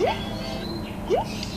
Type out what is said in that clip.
Yes.